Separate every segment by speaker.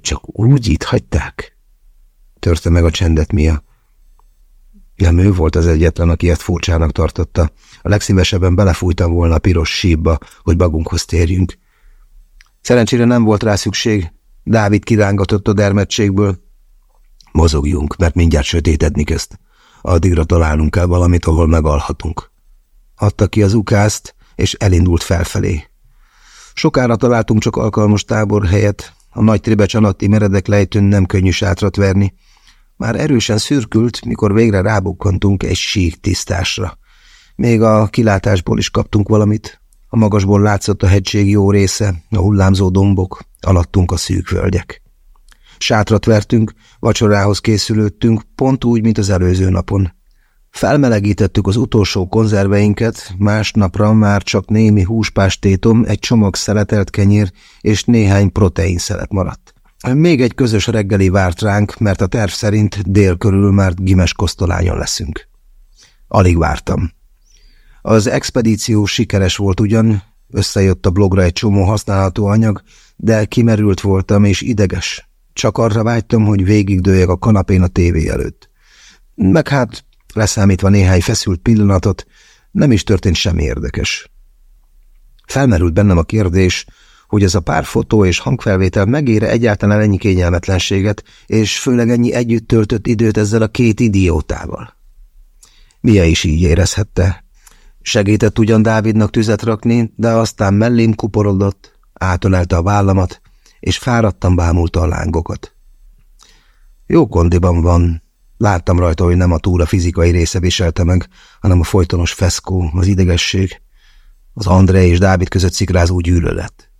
Speaker 1: Csak úgy itt hagyták? Törte meg a csendet Mia. Nem ő volt az egyetlen, aki ezt furcsának tartotta. A legszívesebben belefújtam volna a piros sípba, hogy magunkhoz térjünk. Szerencsére nem volt rá szükség. Dávid kirángatott a dermedtségből. Mozogjunk, mert mindjárt sötétedni kezd. Addigra találnunk kell valamit, ahol megalhatunk. Adta ki az ukázt, és elindult felfelé. Sokára találtunk csak alkalmas tábor helyet, a nagy tribecsanatti meredek lejtőn nem könnyű sátrat verni. Már erősen szürkült, mikor végre rábukkantunk egy sík tisztásra. Még a kilátásból is kaptunk valamit. A magasból látszott a hegység jó része, a hullámzó dombok, alattunk a szűk völgyek. Sátrat vertünk, vacsorához készülődtünk, pont úgy, mint az előző napon. Felmelegítettük az utolsó konzerveinket, másnapra már csak némi húspástétom, egy csomag szeletelt kenyér és néhány proteinszelet maradt. Még egy közös reggeli várt ránk, mert a terv szerint dél körül már gimes kosztolányon leszünk. Alig vártam. Az expedíció sikeres volt ugyan, összejött a blogra egy csomó használható anyag, de kimerült voltam és ideges. Csak arra vágytam, hogy végigdőjek a kanapén a tévé előtt. Meg hát, leszámítva néhány feszült pillanatot, nem is történt semmi érdekes. Felmerült bennem a kérdés, hogy ez a pár fotó és hangfelvétel megére egyáltalán ennyi kényelmetlenséget, és főleg ennyi együtt töltött időt ezzel a két idiótával. Mia is így érezhette. Segített ugyan Dávidnak tüzet rakni, de aztán mellém kuporodott, átölelte a vállamat, és fáradtan bámulta a lángokat. Jó kondiban van. Láttam rajta, hogy nem a túra fizikai része viselte meg, hanem a folytonos feszkó, az idegesség, az André és Dávid között szikrázó gyűlölet.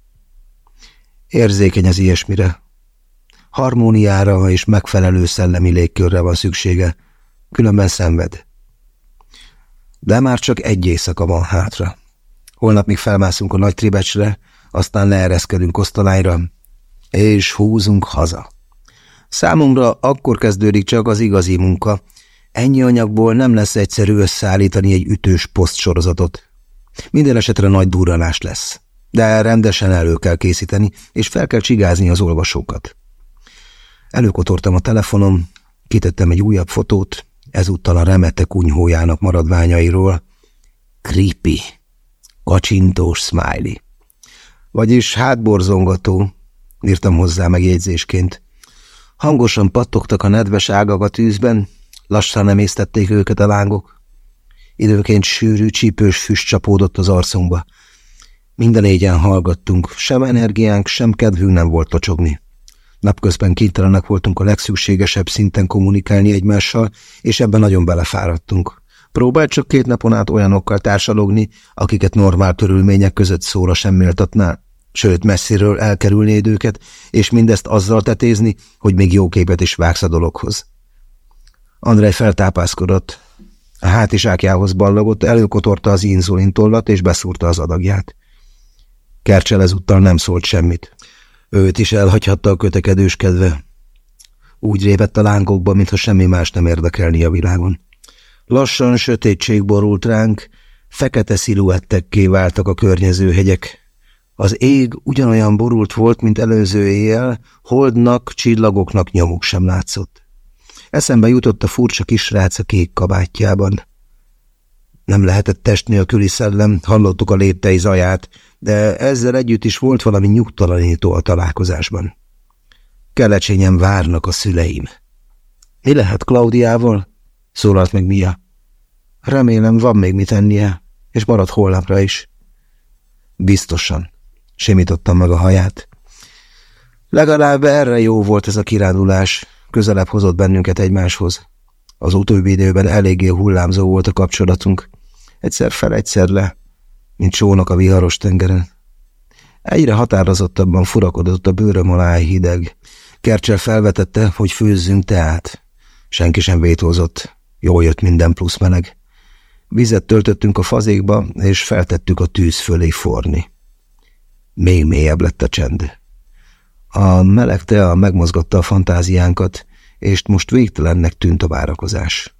Speaker 1: Érzékeny az ilyesmire. Harmóniára és megfelelő szellemi légkörre van szüksége, különben szenved. De már csak egy éjszaka van hátra. Holnap még felmászunk a nagy tribecsre, aztán leereszkedünk osztalányra, és húzunk haza. Számomra akkor kezdődik csak az igazi munka. Ennyi anyagból nem lesz egyszerű összeállítani egy ütős posztsorozatot. Minden esetre nagy durranás lesz. De rendesen elő kell készíteni, és fel kell csigázni az olvasókat. Előkotortam a telefonom, kitettem egy újabb fotót, ezúttal a remete kunyhójának maradványairól. Creepy. Kacsintós smiley. Vagyis hátborzongató, írtam hozzá megjegyzésként. Hangosan pattogtak a nedves ágak a tűzben, lassan emésztették őket a lángok. Időként sűrű, csípős füst csapódott az arcunkba. Minden négyen hallgattunk, sem energiánk, sem kedvünk nem volt tocsogni. Napközben kénytelenek voltunk a legszükségesebb szinten kommunikálni egymással, és ebben nagyon belefáradtunk. Próbált csak két napon át olyanokkal társalogni, akiket normál körülmények között szóra sem méltatnál sőt messziről elkerülnéd őket, és mindezt azzal tetézni, hogy még jó képet is vágsz a dologhoz. Andrej feltápászkodott. A hátizsákjához ballagott, előkotorta az inzulintollat, és beszúrta az adagját. Kercsel ezúttal nem szólt semmit. Őt is elhagyhatta a kötekedős kedve. Úgy révett a lángokba, mintha semmi más nem érdekelni a világon. Lassan sötétség borult ránk, fekete sziluettekké váltak a környező hegyek, az ég ugyanolyan borult volt, mint előző éjjel, holdnak, csillagoknak nyomuk sem látszott. Eszembe jutott a furcsa kisrác a kék kabátjában. Nem lehetett test nélküli szellem, hallottuk a léptei zaját, de ezzel együtt is volt valami nyugtalanító a találkozásban. Kelecsényen várnak a szüleim. Mi lehet Klaudiával? szólalt meg Mia. Remélem van még mit ennie, és marad holnapra is. Biztosan. Simítottam meg a haját. Legalább erre jó volt ez a kirándulás, közelebb hozott bennünket egymáshoz. Az utóbbi időben eléggé hullámzó volt a kapcsolatunk. Egyszer fel, egyszer le, mint csónak a viharos tengeren. Egyre határozottabban furakodott a bőröm alá hideg. Kercsel felvetette, hogy főzzünk teát. Senki sem vétózott. Jól jött minden plusz meleg. Vizet töltöttünk a fazékba, és feltettük a tűz fölé forni. Még mélyebb lett a csend. A meleg tea megmozgatta a fantáziánkat, és most végtelennek tűnt a várakozás.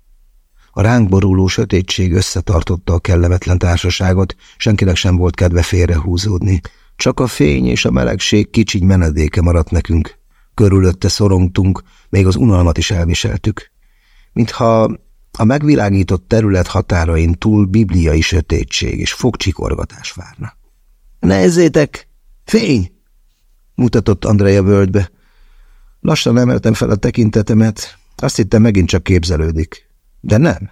Speaker 1: A ránk boruló sötétség összetartotta a kellemetlen társaságot, senkinek sem volt kedve félrehúzódni. Csak a fény és a melegség kicsiny menedéke maradt nekünk. Körülötte szorongtunk, még az unalmat is elviseltük. Mintha a megvilágított terület határain túl bibliai sötétség és fogcsikorgatás várna. – Nézzétek! Fény! – mutatott Andrea völgybe. Lassan emeltem fel a tekintetemet, azt hittem megint csak képzelődik. De nem.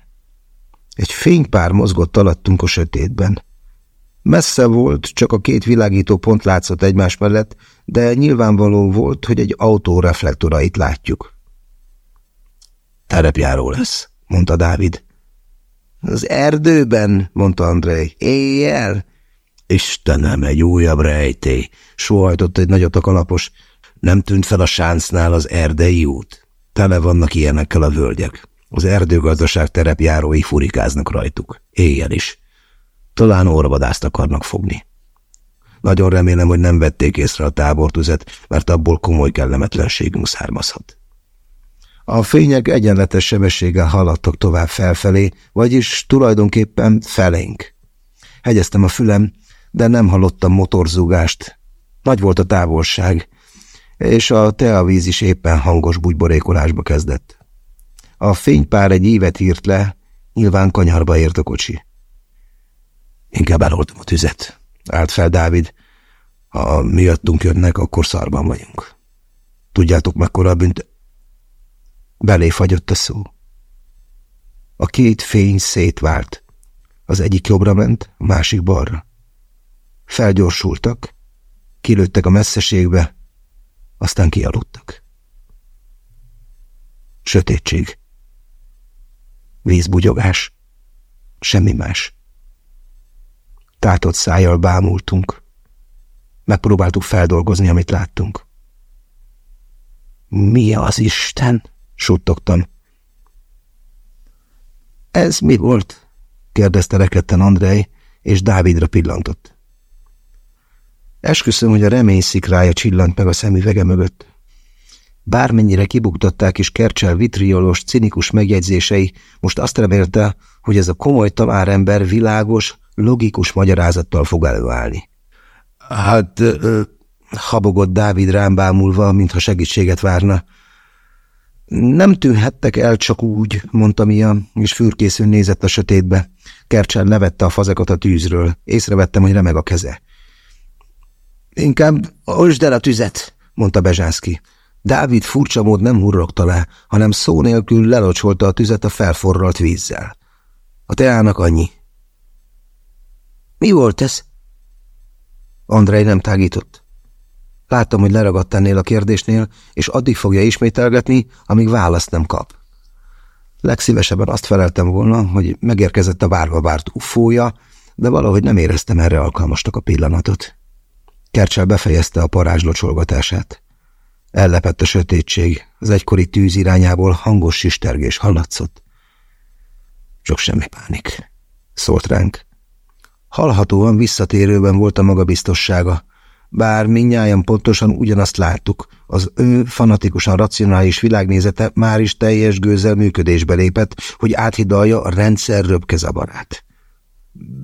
Speaker 1: Egy fénypár mozgott alattunk a sötétben. Messze volt, csak a két világító pont látszott egymás mellett, de nyilvánvaló volt, hogy egy autó reflektorait látjuk. Terepjáró lesz, mondta Dávid. Az erdőben, mondta Andrei. Éjjel? Istenem, egy újabb rejtély, sóhajtott egy nagyot a kalapos. Nem tűnt fel a sáncnál az erdei út? Tele vannak ilyenekkel a völgyek. Az erdőgazdaság terepjárói furikáznak rajtuk. Éjjel is. Talán orvadászt akarnak fogni. Nagyon remélem, hogy nem vették észre a tábortüzet, mert abból komoly kellemetlenségünk származhat. A fények egyenletes sebességgel haladtak tovább felfelé, vagyis tulajdonképpen felénk. Hegyeztem a fülem, de nem hallottam motorzúgást. Nagy volt a távolság, és a teavíz is éppen hangos bugyborékolásba kezdett. A fénypár egy évet írt le, nyilván kanyarba ért a kocsi. Inkább eloltom a tüzet, állt fel Dávid. Ha miattunk jönnek, akkor szarban vagyunk. Tudjátok, mekkora a bűnt... Belé fagyott a szó. A két fény szétvált. Az egyik jobbra ment, a másik balra. Felgyorsultak, kilőttek a messzeségbe, aztán kialudtak. Sötétség. Vízbugyogás. Semmi más. Tátott szájjal bámultunk. Megpróbáltuk feldolgozni, amit láttunk. Mi az Isten? suttogtam. Ez mi volt? kérdezte rekedten Andrei, és Dávidra pillantott. Esküszöm, hogy a remény szikrája csillant meg a szemüvege mögött. Bármennyire kibuktatták is Kercsel vitriolos, cinikus megjegyzései, most azt remélte, hogy ez a komoly tanárember világos, logikus magyarázattal fog előállni. Hát, ö, habogott Dávid rám bámulva, mintha segítséget várna. Nem tűnhettek el csak úgy, mondta Mia, és fürkészül nézett a sötétbe. Kercsel levette a fazekot a tűzről. Észrevettem, hogy remeg a keze. Inkább olsd el a tüzet, mondta Bezsánszki. Dávid furcsa mód nem hurrogta le, hanem szó nélkül lelocsolta a tüzet a felforralt vízzel. A teának annyi. Mi volt ez? Andrei nem tágított. Láttam, hogy leragadt ennél a kérdésnél, és addig fogja ismételgetni, amíg választ nem kap. Legszívesebben azt feleltem volna, hogy megérkezett a várva várt ufója, de valahogy nem éreztem erre alkalmastak a pillanatot. Kercsel befejezte a parázs locsolgatását. Ellepett a sötétség, az egykori tűz irányából hangos sistergés hallatszott. Csak semmi pánik. Szólt ránk. Hallhatóan visszatérőben volt a magabiztossága, bár minnyáján pontosan ugyanazt láttuk, az ő fanatikusan racionális világnézete már is teljes gőzzel működésbe lépett, hogy áthidalja a rendszer röpkezabarát.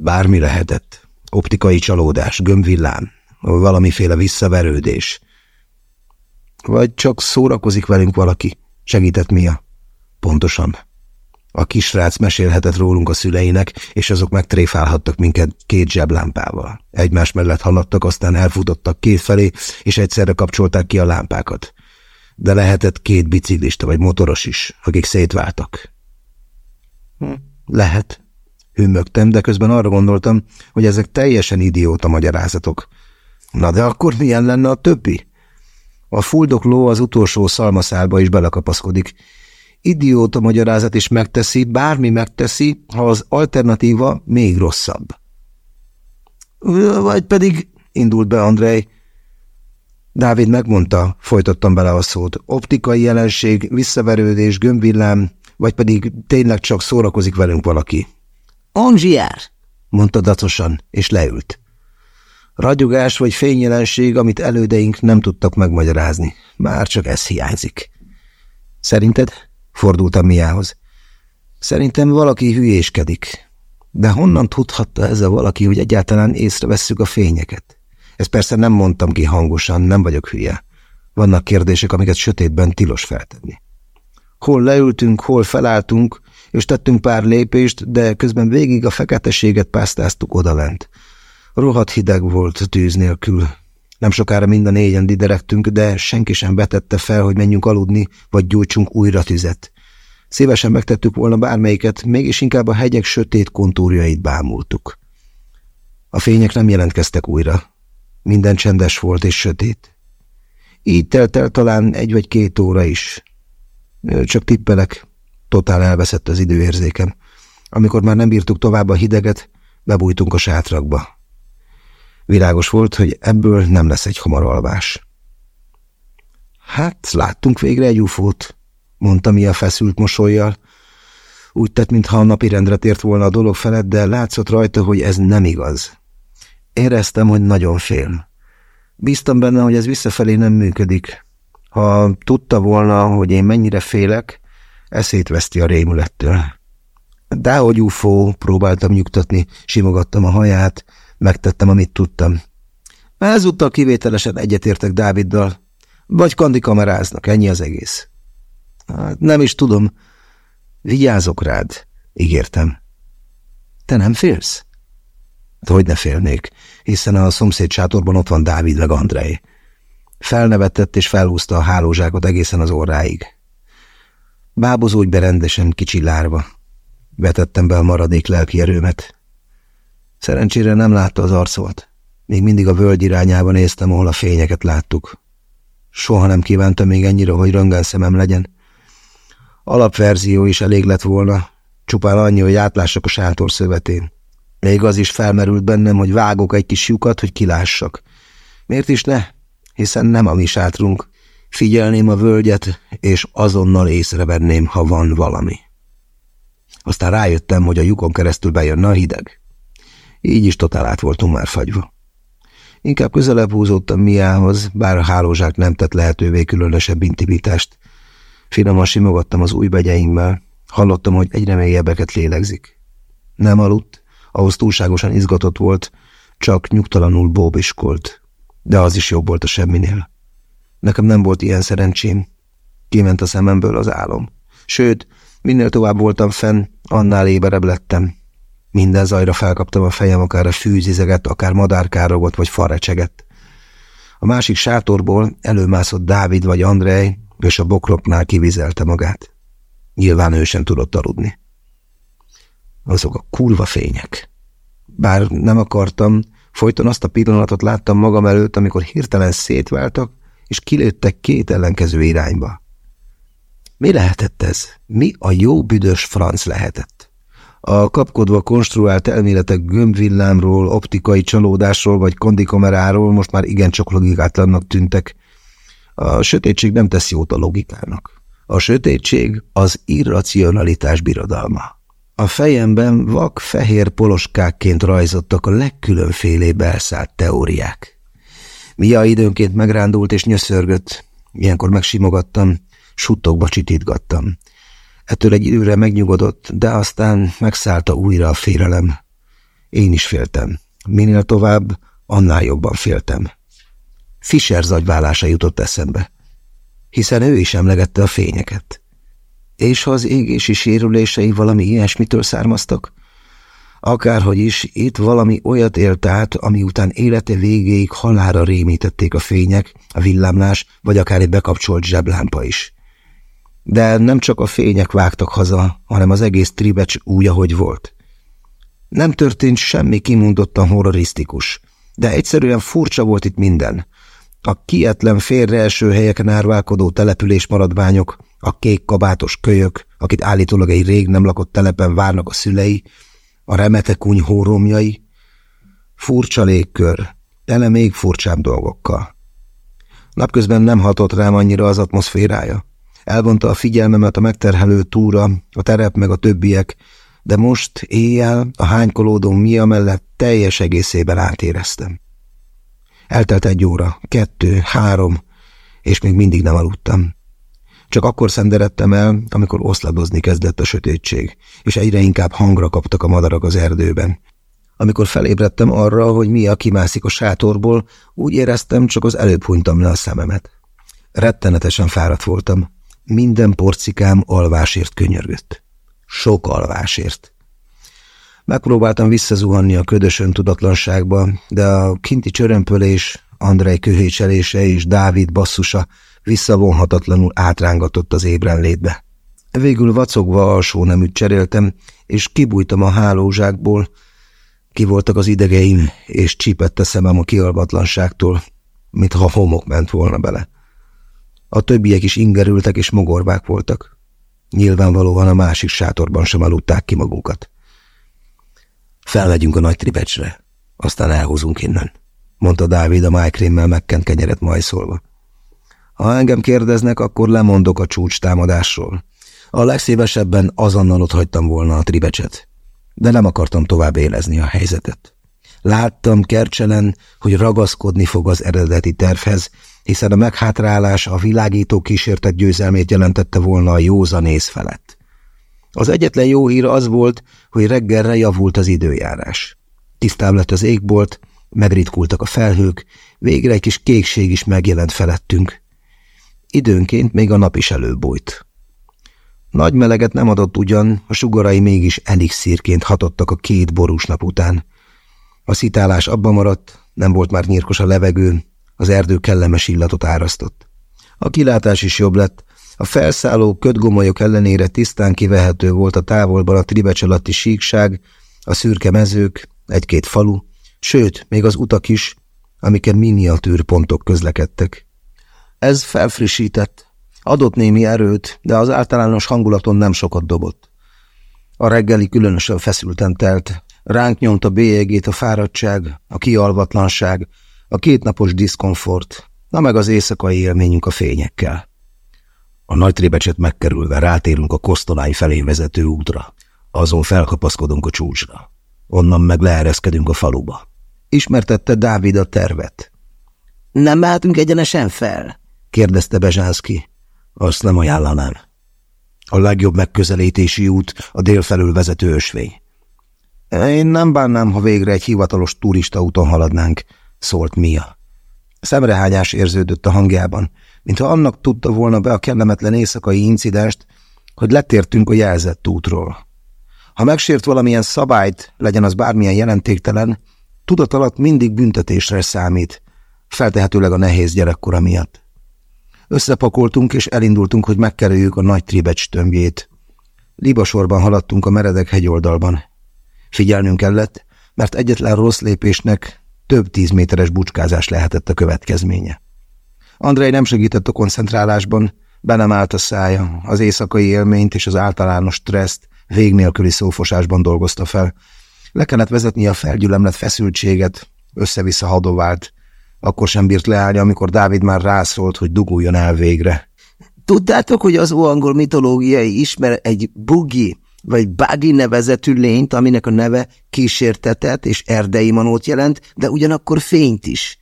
Speaker 1: Bármi lehetett. Optikai csalódás, gömbvillám, valamiféle visszaverődés. Vagy csak szórakozik velünk valaki, segített Mia. Pontosan. A kisrác mesélhetett rólunk a szüleinek, és azok megtréfálhattak minket két zseblámpával. Egymás mellett haladtak, aztán elfutottak két felé, és egyszerre kapcsolták ki a lámpákat. De lehetett két biciklista vagy motoros is, akik szétváltak. Hm, lehet. Hümmögtem, de közben arra gondoltam, hogy ezek teljesen idióta magyarázatok. Na de akkor milyen lenne a többi? A fuldokló az utolsó szalmaszálba is belekapaszkodik, idióta magyarázat is megteszi, bármi megteszi, ha az alternatíva még rosszabb. Vagy pedig, indult be Andrej. Dávid megmondta, folytattam bele a szót, optikai jelenség, visszaverődés, gömbvillám, vagy pedig tényleg csak szórakozik velünk valaki. Angiár, mondta dacosan, és leült. Ragyogás vagy fényjelenség, amit elődeink nem tudtak megmagyarázni. Már csak ez hiányzik. Szerinted? Fordultam Miához. Szerintem valaki hülyéskedik. De honnan tudhatta ez a valaki, hogy egyáltalán észrevesszük a fényeket? Ezt persze nem mondtam ki hangosan, nem vagyok hülye. Vannak kérdések, amiket sötétben tilos feltenni. Hol leültünk, hol felálltunk, és tettünk pár lépést, de közben végig a feketeséget pásztáztuk odalent. Rohadt hideg volt tűz nélkül. Nem sokára mind a négyen diderektünk, de senki sem betette fel, hogy menjünk aludni, vagy gyújtsunk újra tüzet. Szívesen megtettük volna bármelyiket, mégis inkább a hegyek sötét kontúrjait bámultuk. A fények nem jelentkeztek újra. Minden csendes volt és sötét. Így telt el talán egy vagy két óra is. Csak tippelek, totál elveszett az időérzékem. Amikor már nem bírtuk tovább a hideget, bebújtunk a sátrakba. Világos volt, hogy ebből nem lesz egy hamar alvás. Hát, láttunk végre egy ufót, mondta mi a feszült mosolyjal. Úgy tett, mintha a napi rendre tért volna a dolog felett, de látszott rajta, hogy ez nem igaz. Éreztem, hogy nagyon fél. Bíztam benne, hogy ez visszafelé nem működik. Ha tudta volna, hogy én mennyire félek, eszét veszti a rémülettől. Dehogy ufó, próbáltam nyugtatni, simogattam a haját, megtettem, amit tudtam. Ezúttal kivételesen egyetértek Dáviddal. Vagy kandi kameráznak, ennyi az egész. Hát nem is tudom. Vigyázok rád, ígértem. Te nem félsz? Hát hogy ne félnék, hiszen a szomszéd sátorban ott van Dávid meg Andrei. Felnevetett és felhúzta a hálózsákot egészen az orráig. Bábozódj be rendesen, kicsi lárva. Vetettem be a maradék lelki erőmet. Szerencsére nem látta az arcomat. Még mindig a völgy irányába néztem, ahol a fényeket láttuk. Soha nem kívántam még ennyire, hogy röngán szemem legyen. Alapverzió is elég lett volna, csupán annyi, hogy átlássak a sátor szövetén. Még az is felmerült bennem, hogy vágok egy kis lyukat, hogy kilássak. Miért is ne? Hiszen nem a mi sátrunk. Figyelném a völgyet, és azonnal észrevenném, ha van valami. Aztán rájöttem, hogy a lyukon keresztül bejönne a hideg. Így is totál át voltunk már fagyva. Inkább közelebb húzódtam Miához, bár a hálózsák nem tett lehetővé különösebb intimitást. Finoman simogattam az új begyeimmel, hallottam, hogy egyre mélyebbeket lélegzik. Nem aludt, ahhoz túlságosan izgatott volt, csak nyugtalanul bóbiskolt, de az is jobb volt a semminél. Nekem nem volt ilyen szerencsém. Kiment a szememből az álom. Sőt, minél tovább voltam fenn, annál éberebb lettem. Minden zajra felkaptam a fejem, akár a fűzizeget, akár madárkárogott vagy farecsegett. A másik sátorból előmászott Dávid vagy Andrej, és a bokroknál kivizelte magát. Nyilván ő sem tudott aludni. Azok a kurva fények. Bár nem akartam, folyton azt a pillanatot láttam magam előtt, amikor hirtelen szétváltak, és kilőttek két ellenkező irányba. Mi lehetett ez? Mi a jó büdös franc lehetett? A kapkodva konstruált elméletek gömbvillámról, optikai csalódásról vagy kondikameráról most már igencsak logikátlannak tűntek. A sötétség nem tesz jót a logikának. A sötétség az irracionalitás birodalma. A fejemben vak fehér poloskákként rajzottak a legkülönfélébb elszállt teóriák. Mia időnként megrándult és nyöszörgött, ilyenkor megsimogattam, suttogba csitítgattam. Ettől egy időre megnyugodott, de aztán megszállta újra a félelem. Én is féltem. Minél tovább, annál jobban féltem. Fischer zagyválása jutott eszembe, hiszen ő is emlegette a fényeket. És ha az égési sérülései valami ilyesmitől származtak? Akárhogy is, itt valami olyat élt át, ami után élete végéig halára rémítették a fények, a villámlás, vagy akár egy bekapcsolt zseblámpa is. De nem csak a fények vágtak haza, hanem az egész tribecs úgy, ahogy volt. Nem történt semmi kimondottan horrorisztikus, de egyszerűen furcsa volt itt minden. A kietlen félre első helyeken árválkodó település maradványok, a kék kabátos kölyök, akit állítólag egy rég nem lakott telepen várnak a szülei, a remetekuny hóromjai, furcsa légkör, tele még furcsább dolgokkal. Napközben nem hatott rám annyira az atmoszférája. Elvonta a figyelmemet a megterhelő túra, a terep meg a többiek, de most éjjel a hánykolódó Mia mellett teljes egészében átéreztem. Eltelt egy óra, kettő, három, és még mindig nem aludtam. Csak akkor szenderedtem el, amikor oszladozni kezdett a sötétség, és egyre inkább hangra kaptak a madarak az erdőben. Amikor felébredtem arra, hogy mi a kimászik a sátorból, úgy éreztem, csak az előbb hunytam le a szememet. Rettenetesen fáradt voltam. Minden porcikám alvásért könyörgött. Sok alvásért. Megpróbáltam visszazuhanni a ködösön tudatlanságba, de a kinti csörömpölés, Andrej köhécselése és Dávid basszusa visszavonhatatlanul átrángatott az ébrenlétbe. Végül vacogva alsó neműt cseréltem, és kibújtam a hálózsákból. Ki voltak az idegeim, és csípett a szemem a kialvatlanságtól, mintha homok ment volna bele. A többiek is ingerültek és mogorbák voltak. Nyilvánvalóan a másik sátorban sem aludták ki magukat. Felmegyünk a nagy tribecsre, aztán elhozunk innen, mondta Dávid a májkrémmel megkent kenyeret majszolva. Ha engem kérdeznek, akkor lemondok a csúcs támadásról. A legszívesebben azonnal ott hagytam volna a tribecset, de nem akartam tovább élezni a helyzetet. Láttam Kercselen, hogy ragaszkodni fog az eredeti tervhez, hiszen a meghátrálás a világító kísértett győzelmét jelentette volna a józanész felett. Az egyetlen jó hír az volt, hogy reggelre javult az időjárás. Tisztább lett az égbolt, megritkultak a felhők, végre egy kis kékség is megjelent felettünk. Időnként még a nap is előbújt. Nagy meleget nem adott ugyan, a sugarai mégis elixírként hatottak a két borús nap után. A szitálás abba maradt, nem volt már nyírkos a levegő, az erdő kellemes illatot árasztott. A kilátás is jobb lett, a felszálló ködgomolyok ellenére tisztán kivehető volt a távolban a tribecs alatti síkság, a szürke mezők, egy-két falu, sőt, még az utak is, amiken miniatűr pontok közlekedtek. Ez felfrissített, adott némi erőt, de az általános hangulaton nem sokat dobott. A reggeli különösen feszülten telt, ránk nyomta bélyegét a fáradtság, a kialvatlanság, a kétnapos diszkomfort, na meg az éjszakai élményünk a fényekkel. A nagy trébecset megkerülve rátérünk a kosztolái felé vezető útra. Azon felkapaszkodunk a csúcsra. Onnan meg leereszkedünk a faluba. Ismertette Dávid a tervet. Nem mehetünk egyenesen fel? kérdezte Bezsánszki. Azt nem ajánlanám. A legjobb megközelítési út a délfelől vezető ösvény. Én nem bánnám, ha végre egy hivatalos turista úton haladnánk, szólt Mia. Szemrehányás érződött a hangjában, mintha annak tudta volna be a kellemetlen éjszakai incidenst, hogy letértünk a jelzett útról. Ha megsért valamilyen szabályt, legyen az bármilyen jelentéktelen, tudat alatt mindig büntetésre számít, feltehetőleg a nehéz gyerekkora miatt. Összepakoltunk és elindultunk, hogy megkerüljük a nagy tribecs tömbjét. Libasorban haladtunk a meredek hegyoldalban. Figyelnünk kellett, mert egyetlen rossz lépésnek több tíz méteres bucskázás lehetett a következménye. Andrei nem segített a koncentrálásban, be nem állt a szája, az éjszakai élményt és az általános stresszt vég nélküli szófosásban dolgozta fel. Le kellett vezetni a felgyülemlet feszültséget, össze-vissza hadovált. Akkor sem bírt leállni, amikor Dávid már rászólt, hogy duguljon el végre. Tudtátok, hogy az óangol mitológiai ismer egy bugi, vagy Bagi nevezetű lényt, aminek a neve kísértetet és erdei manót jelent, de ugyanakkor fényt is.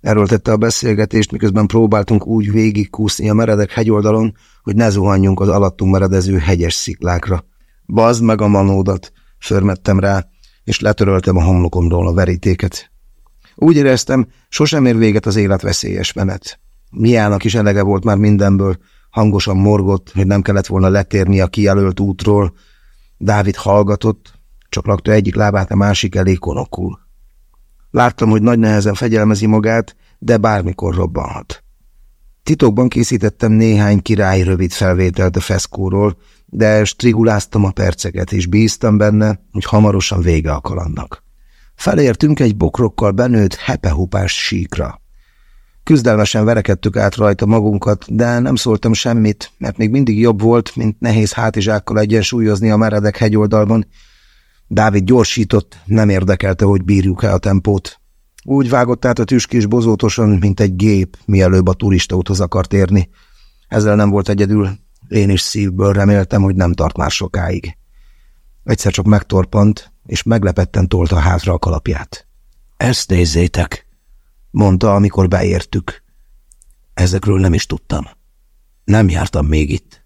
Speaker 1: Erről tette a beszélgetést, miközben próbáltunk úgy végigkúszni a meredek hegyoldalon, hogy ne zuhanjunk az alattunk meredező hegyes sziklákra. Bazd meg a manódat, förmettem rá, és letöröltem a homlokomról a verítéket. Úgy éreztem, sosem ér véget az élet veszélyes menet. Miának is elege volt már mindenből, hangosan morgott, hogy nem kellett volna letérni a kijelölt útról, Dávid hallgatott, csak lakta egyik lábát a másik elé konokul. Láttam, hogy nagy nehezen fegyelmezi magát, de bármikor robbanhat. Titokban készítettem néhány király rövid felvételt a feszkóról, de striguláztam a perceket, és bíztam benne, hogy hamarosan vége a kalandnak. Felértünk egy bokrokkal benőtt hepehupás síkra. Küzdelmesen verekedtük át rajta magunkat, de nem szóltam semmit, mert még mindig jobb volt, mint nehéz hátizsákkal egyensúlyozni a meredek hegyoldalban. Dávid gyorsított, nem érdekelte, hogy bírjuk-e a tempót. Úgy vágott át a tüskés bozótosan, mint egy gép, mielőbb a turistauthoz akart érni. Ezzel nem volt egyedül, én is szívből reméltem, hogy nem tart már sokáig. Egyszer csak megtorpant, és meglepetten tolta hátra a kalapját. – Ezt nézzétek! Mondta, amikor beértük. Ezekről nem is tudtam. Nem jártam még itt.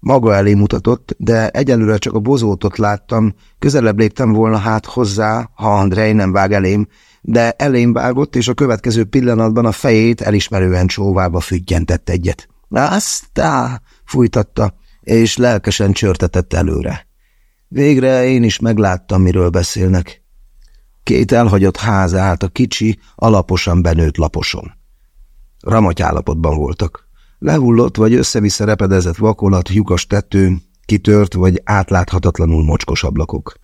Speaker 1: Maga elé mutatott, de egyelőre csak a bozótot láttam, közelebb léptem volna hát hozzá, ha Andrei nem vág elém, de elém vágott, és a következő pillanatban a fejét elismerően csóvába függyentett egyet. Aztá, fújtatta, és lelkesen csörtetett előre. Végre én is megláttam, miről beszélnek. Két elhagyott ház állt a kicsi, alaposan benőtt laposon. Ramaty állapotban voltak. Lehullott vagy össze-vissza repedezett vakolat, lyukas tető, kitört vagy átláthatatlanul mocskos ablakok.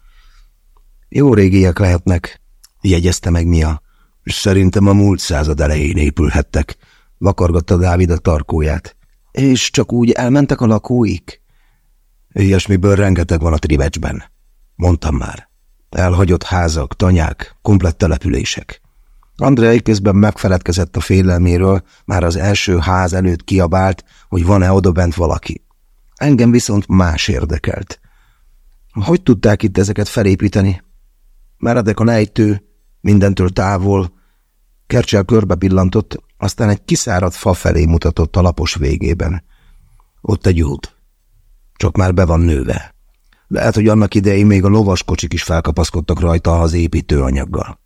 Speaker 1: Jó régiek lehetnek, jegyezte meg Mia. Szerintem a múlt század elején épülhettek, vakargatta Dávid a tarkóját. És csak úgy elmentek a lakóik? Ilyesmiből rengeteg van a Trivecsben. Mondtam már. Elhagyott házak, tanyák, komplett települések. Andrei közben megfeledkezett a félelméről, már az első ház előtt kiabált, hogy van-e odabent valaki. Engem viszont más érdekelt. Hogy tudták itt ezeket felépíteni? Meredek a nejtő, mindentől távol. Kercsel körbe pillantott, aztán egy kiszáradt fa felé mutatott a lapos végében. Ott egy út. Csak már be van nőve. Lehet, hogy annak idején még a lovaskocsik is felkapaszkodtak rajta az építőanyaggal.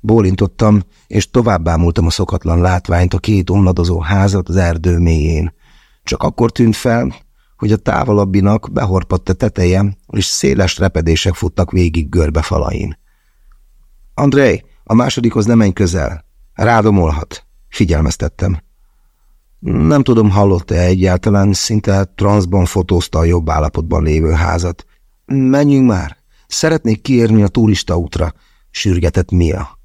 Speaker 1: Bólintottam, és tovább bámultam a szokatlan látványt a két omladozó házat az erdő mélyén. Csak akkor tűnt fel, hogy a távolabbinak behorpadt a teteje, és széles repedések futtak végig görbe falain. Andrei, a másodikhoz nem menj közel. Rádomolhat. Figyelmeztettem. Nem tudom, hallott-e egyáltalán, szinte transzban fotózta a jobb állapotban lévő házat. Menjünk már. Szeretnék kiérni a turista útra, sürgetett Mia.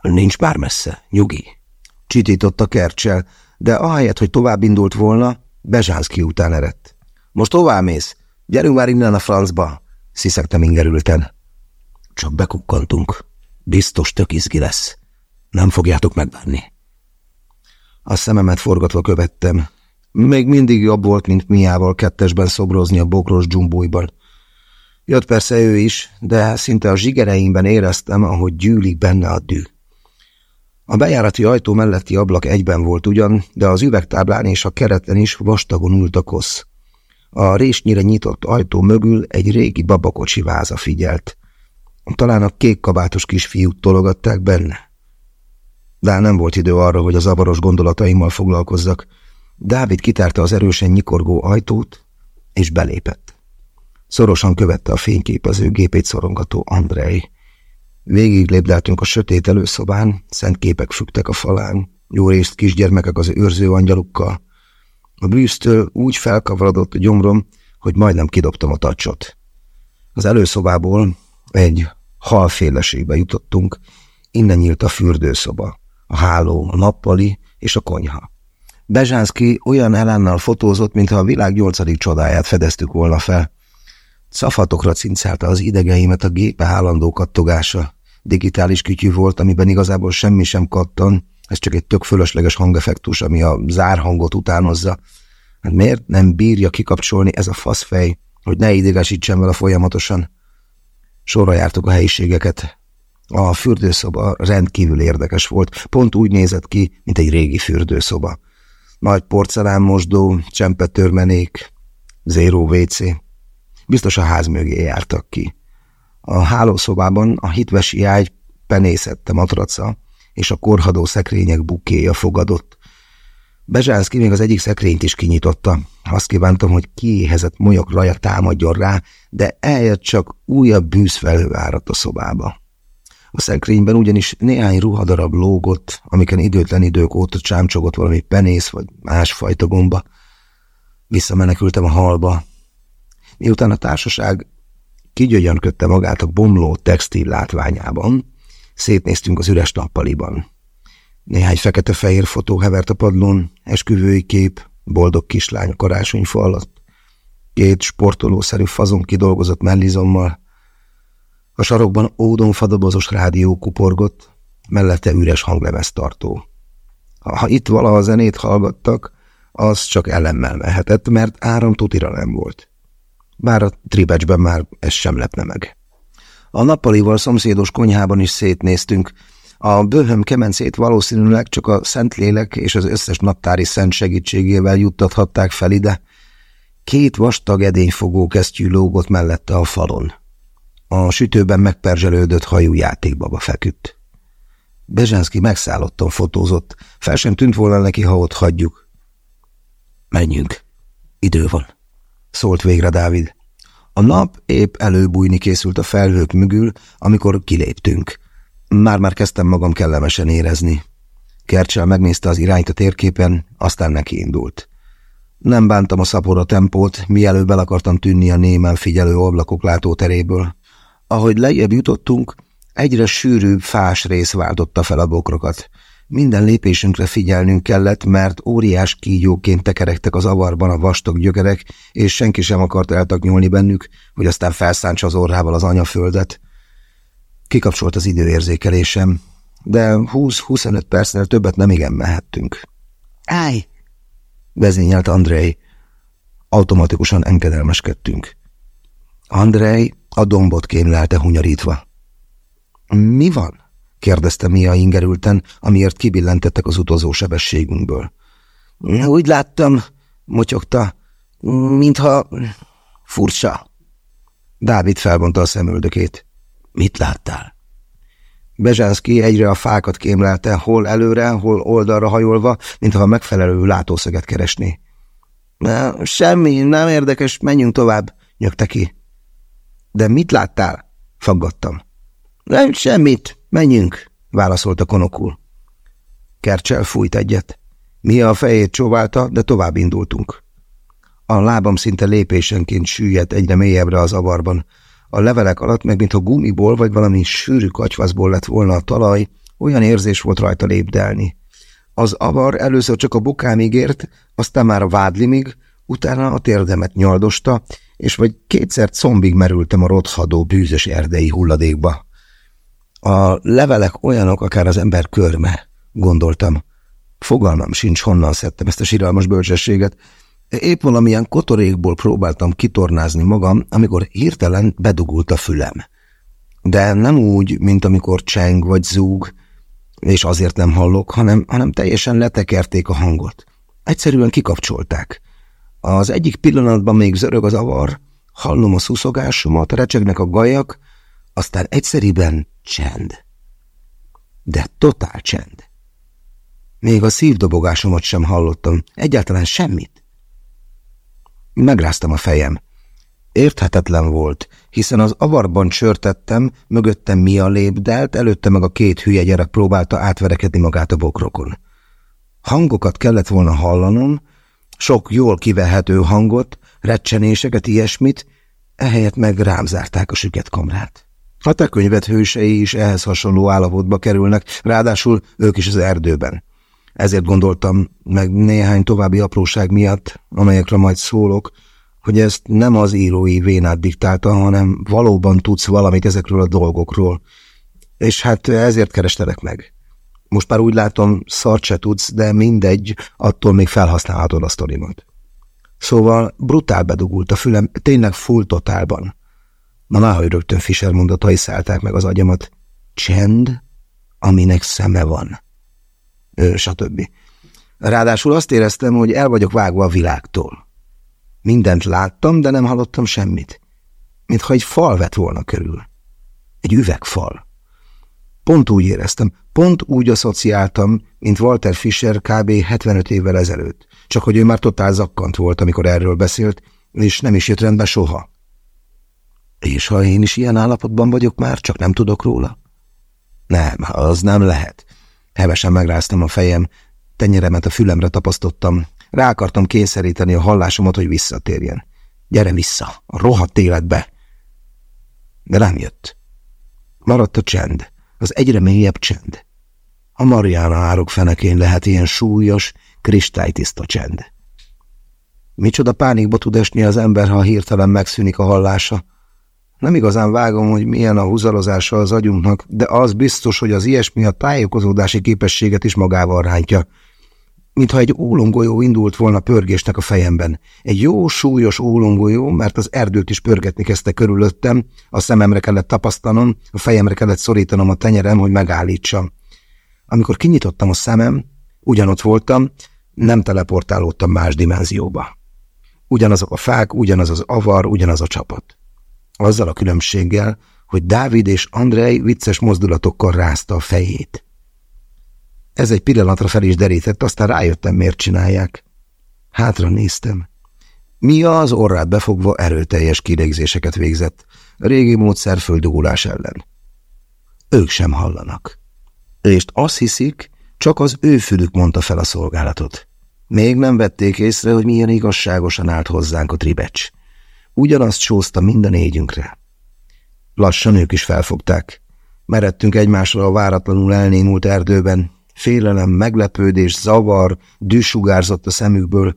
Speaker 1: Nincs már messze, nyugi. Csitított kercsel, de ahelyett, hogy tovább indult volna, Bezsánszki után eredt. Most hová mész? Gyerünk már innen a francba, sziszegtem ingerülten. Csak bekukkantunk. Biztos tök izgi lesz. Nem fogjátok megbánni. A szememet forgatva követtem. Még mindig jobb volt, mint miával kettesben szobrozni a bokros dzsumbújban. Jött persze ő is, de szinte a zsigereimben éreztem, ahogy gyűlik benne a dű. A bejárati ajtó melletti ablak egyben volt ugyan, de az üvegtáblán és a kereten is vastagon ült a kosz. A résnyire nyitott ajtó mögül egy régi babakocsi váza figyelt. Talán a kék kabátos kisfiút tologatták benne. De nem volt idő arra, hogy a zavaros gondolataimmal foglalkozzak. Dávid kitárta az erősen nyikorgó ajtót, és belépett. Szorosan követte a fényképező gépét szorongató Andrei. Végig lépdeltünk a sötét előszobán, szent képek fügtek a falán, jó részt kisgyermekek az őrző angyalukkal. A bűztől úgy felkavarodott a gyomrom, hogy majdnem kidobtam a tacsot. Az előszobából egy halféleségbe jutottunk, innen nyílt a fürdőszoba, a háló, a nappali és a konyha. Bezsánszki olyan elánnal fotózott, mintha a világ nyolcadik csodáját fedeztük volna fel. Szafatokra cincálta az idegeimet a gépe állandó kattogása. Digitális kütyű volt, amiben igazából semmi sem kattan, ez csak egy tök fölösleges hangeffektus, ami a zárhangot utánozza. Hát miért nem bírja kikapcsolni ez a faszfej, hogy ne idegesítsen vele folyamatosan? Sorra jártuk a helyiségeket. A fürdőszoba rendkívül érdekes volt, pont úgy nézett ki, mint egy régi fürdőszoba. Nagy porcelánmosdó, csempetörmenék, zéró WC. Biztos a ház mögé jártak ki. A hálószobában a hitvesi ágy penészette matraca, és a korhadó szekrények bukéja fogadott. Bezsánszki még az egyik szekrényt is kinyitotta. Azt kívántam, hogy kiéhezett molyok raja támadjon rá, de eljött csak újabb bűzfelhő áradt a szobába. A szekrényben ugyanis néhány ruhadarab lógott, amiken időtlen idők óta csámcsogott valami penész vagy másfajta gomba. Visszamenekültem a halba. Miután a társaság kigyögyönködte magát a bomló textil látványában, szétnéztünk az üres nappaliban. Néhány fekete-fehér fotó hevert a padlón, esküvői kép, boldog kislány a karácsonyfa alatt, két sportolószerű fazon kidolgozott mellizommal. A sarokban ódon fadobozos rádió kuporgott, mellette üres hanglemeztartó. Ha itt valaha zenét hallgattak, az csak ellenmel mehetett, mert áram tutira nem volt. Bár a tribecsben már ez sem lepne meg. A nappalival szomszédos konyhában is szétnéztünk, a bőhöm kemencét valószínűleg csak a Szentlélek és az összes naptári szent segítségével juttathatták fel ide. Két vastag edényfogó kesztyű lógott mellette a falon. A sütőben megperzselődött hajú játékbaba feküdt. Bezsenszki megszállottan fotózott, fel sem tűnt volna neki, ha ott hagyjuk. Menjünk, idő van, szólt végre Dávid. A nap épp előbújni készült a felhők mögül, amikor kiléptünk. Már-már kezdtem magam kellemesen érezni. Kercsel megnézte az irányt a térképen, aztán neki indult. Nem bántam a szapora tempót, mielőbb el akartam tűnni a némen figyelő ablakok látóteréből. Ahogy lejjebb jutottunk, egyre sűrűbb fás rész váltotta fel a bokrokat. Minden lépésünkre figyelnünk kellett, mert óriás kígyóként tekerektek az avarban a vastag gyökerek, és senki sem akart eltaknyolni bennük, hogy aztán felszántsa az orrával az anyaföldet. Kikapcsolt az időérzékelésem, de 20-25 percnél többet nem igen mehettünk. Állj! vezényelt Andrei. Automatikusan engedelmeskedtünk. Andrei a dombot kémlelte hunyarítva. Mi van? Kérdezte Mia ingerülten, amiért kibillentettek az utazó sebességünkből. Úgy láttam, motyogta, mintha furcsa. Dávid felvonta a szemöldökét. Mit láttál? Bezsánszki egyre a fákat kémlelte, hol előre, hol oldalra hajolva, mintha a megfelelő látószöget keresné. – Semmi, nem érdekes, menjünk tovább – nyögte ki. – De mit láttál? – faggattam. – Nem, semmit, menjünk – válaszolta konokul. Kercsel fújt egyet. Mia a fejét csóválta, de tovább indultunk. A lábam szinte lépésenként süllyedt egyre mélyebbre az avarban, a levelek alatt meg, mintha gumiból vagy valami sűrű katyvaszból lett volna a talaj, olyan érzés volt rajta lépdelni. Az avar először csak a bokámig ért, aztán már a vádlimig, utána a térdemet nyaldosta, és vagy kétszer combig merültem a rothadó bűzös erdei hulladékba. A levelek olyanok, akár az ember körme, gondoltam. Fogalmam sincs, honnan szedtem ezt a siralmas bölcsességet, Épp valamilyen kotorékból próbáltam kitornázni magam, amikor hirtelen bedugult a fülem. De nem úgy, mint amikor cseng vagy zúg, és azért nem hallok, hanem, hanem teljesen letekerték a hangot. Egyszerűen kikapcsolták. Az egyik pillanatban még zörög az avar, hallom a szuszogásomat, recsegnek a gajak, aztán egyszeriben csend. De totál csend. Még a szívdobogásomat sem hallottam, egyáltalán semmit. Megráztam a fejem. Érthetetlen volt, hiszen az avarban csörtettem, mögöttem Mia lépdelt, előtte meg a két hülye gyerek próbálta átverekedni magát a bokrokon. Hangokat kellett volna hallanom, sok jól kivehető hangot, recsenéseket, ilyesmit, ehelyett meg rám zárták a süket kamrát. A te könyvet hősei is ehhez hasonló állapotba kerülnek, ráadásul ők is az erdőben. Ezért gondoltam, meg néhány további apróság miatt, amelyekre majd szólok, hogy ezt nem az írói vénát diktálta, hanem valóban tudsz valamit ezekről a dolgokról. És hát ezért kerestelek meg. Most már úgy látom, szart se tudsz, de mindegy, attól még felhasználhatod a sztorimat. Szóval brutál bedugult a fülem, tényleg full totálban. Na már, hogy rögtön Fischer mondatai szállták meg az agyamat. Csend, aminek szeme van stb. Ráadásul azt éreztem, hogy el vagyok vágva a világtól. Mindent láttam, de nem hallottam semmit. Mintha egy fal vett volna körül. Egy üvegfal. Pont úgy éreztem, pont úgy asszociáltam, mint Walter Fischer kb. 75 évvel ezelőtt, csak hogy ő már totál zakkant volt, amikor erről beszélt, és nem is jött rendbe soha. És ha én is ilyen állapotban vagyok már, csak nem tudok róla? Nem, az nem lehet. Hevesen megráztam a fejem, tenyeremet a fülemre tapasztottam, rá akartam kényszeríteni a hallásomat, hogy visszatérjen. Gyere vissza, a rohadt életbe! De nem jött. Maradt a csend, az egyre mélyebb csend. A Mariana árok fenekén lehet ilyen súlyos, kristálytiszta csend. Micsoda pánikba tud esni az ember, ha hirtelen megszűnik a hallása, nem igazán vágom, hogy milyen a húzalozása az agyunknak, de az biztos, hogy az ilyesmi a tájékozódási képességet is magával rántja. Mintha egy ólomgolyó indult volna pörgésnek a fejemben. Egy jó, súlyos ólomgolyó, mert az erdőt is pörgetni kezdte körülöttem, a szememre kellett tapasztanom, a fejemre kellett szorítanom a tenyerem, hogy megállítsam. Amikor kinyitottam a szemem, ugyanott voltam, nem teleportálódtam más dimenzióba. Ugyanazok a fák, ugyanaz az avar, ugyanaz a csapat. Azzal a különbséggel, hogy Dávid és Andrei vicces mozdulatokkal rázta a fejét. Ez egy pillanatra fel is derített, aztán rájöttem, miért csinálják. Hátra néztem. Mia az orrát befogva erőteljes kilégzéseket végzett, a régi módszer földugulás ellen. Ők sem hallanak. És azt hiszik, csak az ő fülük mondta fel a szolgálatot. Még nem vették észre, hogy milyen igazságosan állt hozzánk a tribecs. Ugyanazt sózta mind a négyünkre. Lassan ők is felfogták. Meredtünk egymásra a váratlanul elnémult erdőben. Félelem, meglepődés, zavar, dűsugárzott a szemükből.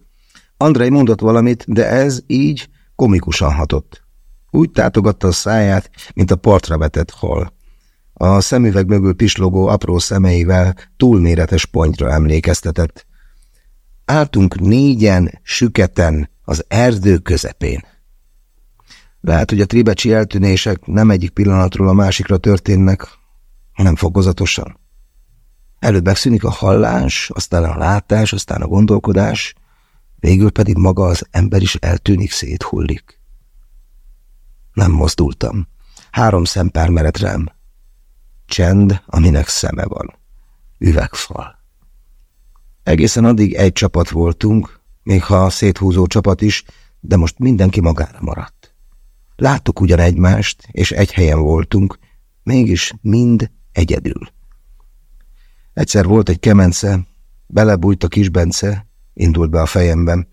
Speaker 1: Andrei mondott valamit, de ez így komikusan hatott. Úgy tátogatta a száját, mint a partra vetett hal. A szemüveg mögül pislogó apró szemeivel túlméretes pontra emlékeztetett. Áltunk négyen, süketen, az erdő közepén. Lehet, hogy a tribecsi eltűnések nem egyik pillanatról a másikra történnek, hanem fokozatosan. Előbb megszűnik a hallás, aztán a látás, aztán a gondolkodás, végül pedig maga az ember is eltűnik, széthullik. Nem mozdultam. Három szempár merett rám. Csend, aminek szeme van. Üvegfal. Egészen addig egy csapat voltunk, még ha széthúzó csapat is, de most mindenki magára maradt. Láttuk ugyan egymást, és egy helyen voltunk, mégis mind egyedül. Egyszer volt egy kemence, belebújt a kisbence, indult be a fejemben.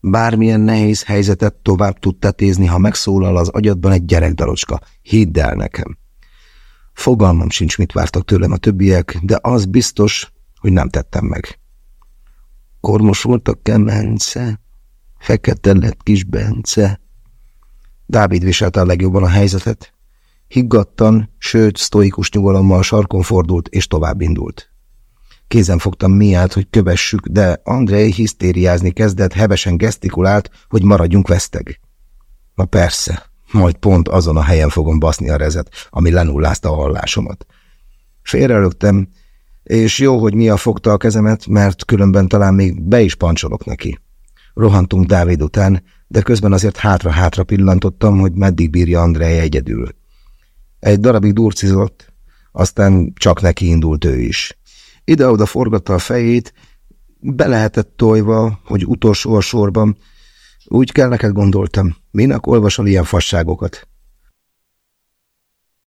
Speaker 1: Bármilyen nehéz helyzetet tovább tud tetézni, ha megszólal az agyadban egy gyerekdalocska. Hidd el nekem. Fogalmam sincs, mit vártak tőlem a többiek, de az biztos, hogy nem tettem meg. Kormos volt a kemence, fekete lett kis. Dávid viselte a legjobban a helyzetet. Higgadtan, sőt, sztoikus nyugalommal sarkon fordult és tovább indult. Kézen fogtam miát, hogy kövessük, de Andrei hisztériázni kezdett, hevesen gesztikulált, hogy maradjunk veszteg. Na persze, majd pont azon a helyen fogom baszni a rezet, ami lenullázta a hallásomat. Félrelögtem, és jó, hogy Mia fogta a kezemet, mert különben talán még be is pancsolok neki. Rohantunk Dávid után, de közben azért hátra-hátra pillantottam, hogy meddig bírja Andrej egyedül. Egy darabig durcizott, aztán csak neki indult ő is. Ide-oda forgatta a fejét, be lehetett tojva, hogy utolsó a sorban. Úgy kell neked gondoltam, minek olvasol ilyen fasságokat?